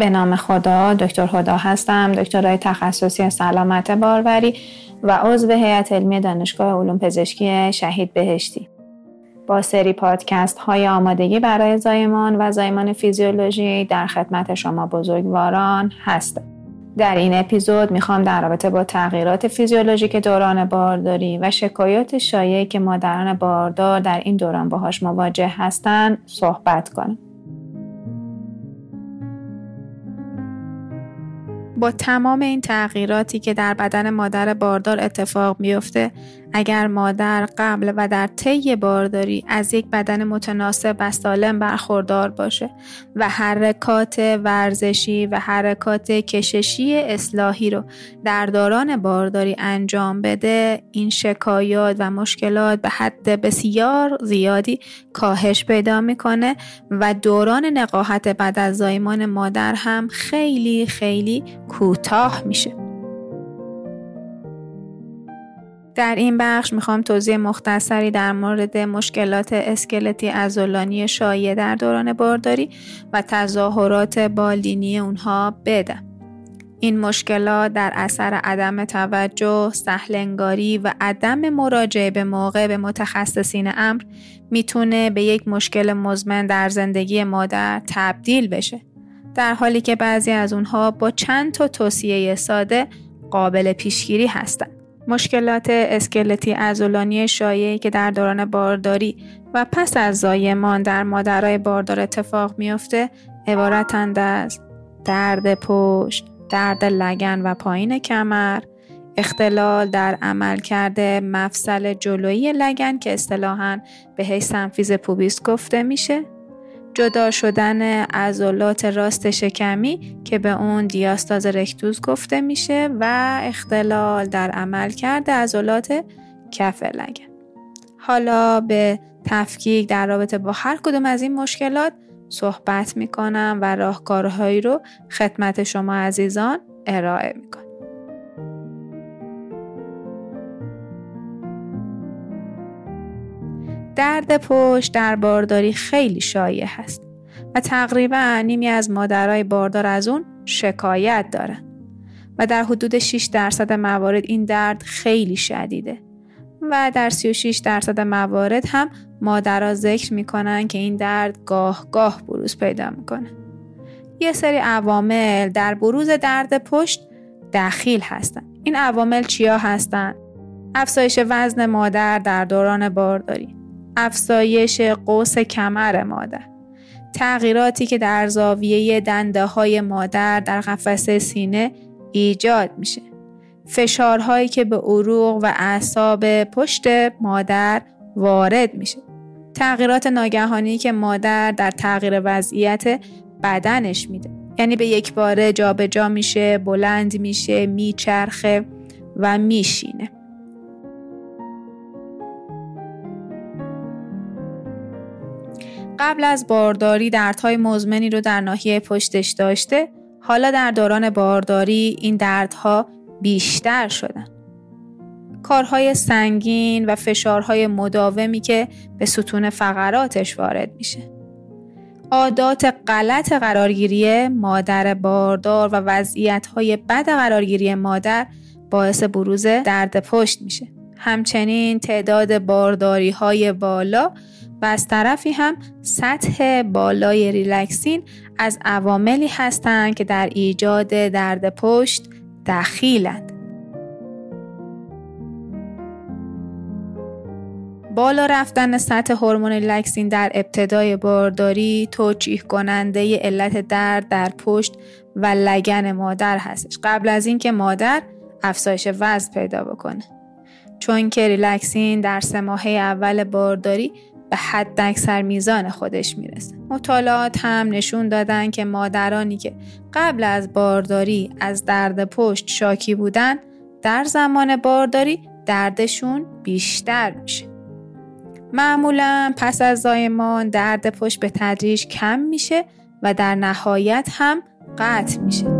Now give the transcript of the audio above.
به نام خدا دکتر خدا هستم دکترای تخصصی سلامت باروری و عضو هیئت علمی دانشگاه علوم پزشکی شهید بهشتی. با سری پادکست های آمادگی برای زایمان و زایمان فیزیولوژی در خدمت شما بزرگواران هستم. در این اپیزود می‌خوام در رابطه با تغییرات فیزیولوژیک دوران بارداری و شکایات شایعی که مادران باردار در این دوران باهاش مواجه هستند صحبت کنم. با تمام این تغییراتی که در بدن مادر باردار اتفاق میفته اگر مادر قبل و در طی بارداری از یک بدن متناسب و سالم برخوردار باشه و حرکات ورزشی و حرکات کششی اصلاحی رو در دوران بارداری انجام بده این شکایات و مشکلات به حد بسیار زیادی کاهش پیدا می‌کنه و دوران نقاهت بعد از زایمان مادر هم خیلی خیلی کوتاه میشه. در این بخش می‌خوام توضیح مختصری در مورد مشکلات اسکلتی ازولانی شایع در دوران بارداری و تظاهرات بالینی اونها بدم. این مشکلات در اثر عدم توجه، سهلنگاری و عدم مراجعه به موقع به متخصصین امر می‌تونه به یک مشکل مزمن در زندگی مادر تبدیل بشه. در حالی که بعضی از اونها با چند تا توصیه ساده قابل پیشگیری هستند. مشکلات اسکلتی ازولانی شایعی که در دوران بارداری و پس از زایمان در مادرای باردار اتفاق میافته عبارتند از درد پشت، درد لگن و پایین کمر، اختلال در عملکرد مفصل جلویی لگن که اصطلاحاً به حیث سنفیز پوبیس گفته میشه. جدا شدن عضلات راست شکمی که به اون دیاستاز رکتوز گفته میشه و اختلال در عملکرد عضلات کف لگن حالا به تفکیک در رابطه با هر کدوم از این مشکلات صحبت می‌کنم و راهکارهایی رو خدمت شما عزیزان ارائه می‌کنم. درد پشت در بارداری خیلی شایع هست و تقریبا نیمی از مادرای باردار از اون شکایت دارن و در حدود 6 درصد موارد این درد خیلی شدیده. و در 36 درصد موارد هم مادرها ذکر می‌کنن که این درد گاه گاه بروز پیدا می‌کنه. یه سری عوامل در بروز درد پشت دخیل هستن. این عوامل چیا هستن؟ افزایش وزن مادر در دوران بارداری. افزایش قوس کمر مادر. تغییراتی که در زاویه دنده های مادر در قفسه سینه ایجاد میشه. فشارهایی که به عروق و اعصاب پشت مادر وارد میشه. تغییرات ناگهانی که مادر در تغییر وضعیت بدنش میده. یعنی به یک باره جابجا جا میشه بلند میشه میچرخه و میشینه. قبل از بارداری دردهای مزمنی رو در ناحیه پشتش داشته حالا در دوران بارداری این دردها بیشتر شدن. کارهای سنگین و فشارهای مداومی که به ستون فقراتش وارد میشه. عادات غلط قرارگیری مادر باردار و وضعیتهای بد قرارگیری مادر باعث بروز درد پشت میشه. همچنین تعداد بارداری های بالا و از طرفی هم سطح بالای ریلکسین از عواملی هستند که در ایجاد درد پشت دخیلند. بالا رفتن سطح هورمون ریلکسین در ابتدای بارداری توجیه کننده علت درد در پشت و لگن مادر هستش قبل از اینکه مادر افزایش وزن پیدا بکنه چون که ریلکسین در سه ماهه اول بارداری به حد اکثر میزان خودش می‌رسه. مطالعات هم نشون دادن که مادرانی که قبل از بارداری از درد پشت شاکی بودن در زمان بارداری دردشون بیشتر میشه. معمولا پس از زایمان درد پشت به تدریج کم میشه و در نهایت هم قطع میشه.